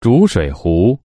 煮水壶。